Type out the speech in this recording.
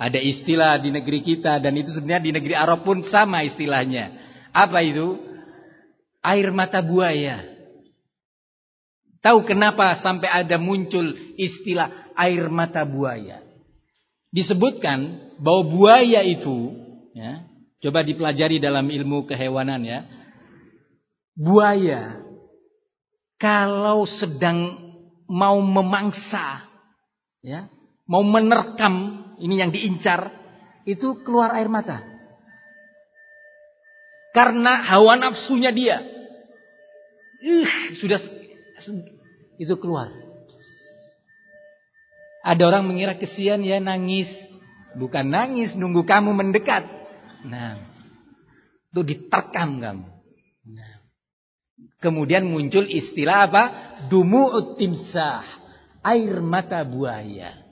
Ada istilah di negeri kita dan itu sebenarnya di negeri Arab pun sama istilahnya. Apa itu? Air mata buaya. Tahu kenapa sampai ada muncul istilah air mata buaya? Disebutkan bahwa buaya itu, ya, coba dipelajari dalam ilmu kehewanan ya. Buaya kalau sedang mau memangsa, ya, mau menerkam ini yang diincar, itu keluar air mata. Karena hawa nafsunya dia. Uh, sudah itu keluar. Ada orang mengira kesian ya nangis. Bukan nangis, nunggu kamu mendekat. Nah, itu diterkam kamu. Nah. Kemudian muncul istilah apa? Dumu timsah. Air mata buaya.